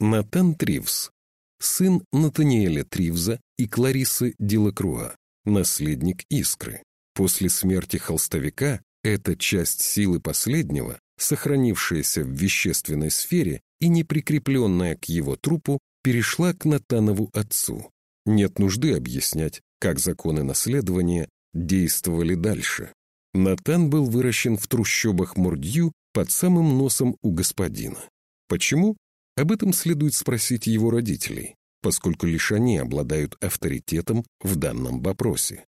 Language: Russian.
Натан Тривз, сын Натаниэля Тривза и Кларисы Дилакруа, наследник Искры. После смерти холстовика эта часть силы последнего, сохранившаяся в вещественной сфере и не прикрепленная к его трупу, перешла к Натанову отцу. Нет нужды объяснять, как законы наследования действовали дальше. Натан был выращен в трущобах Мурдью под самым носом у господина. Почему? Об этом следует спросить его родителей, поскольку лишь они обладают авторитетом в данном вопросе.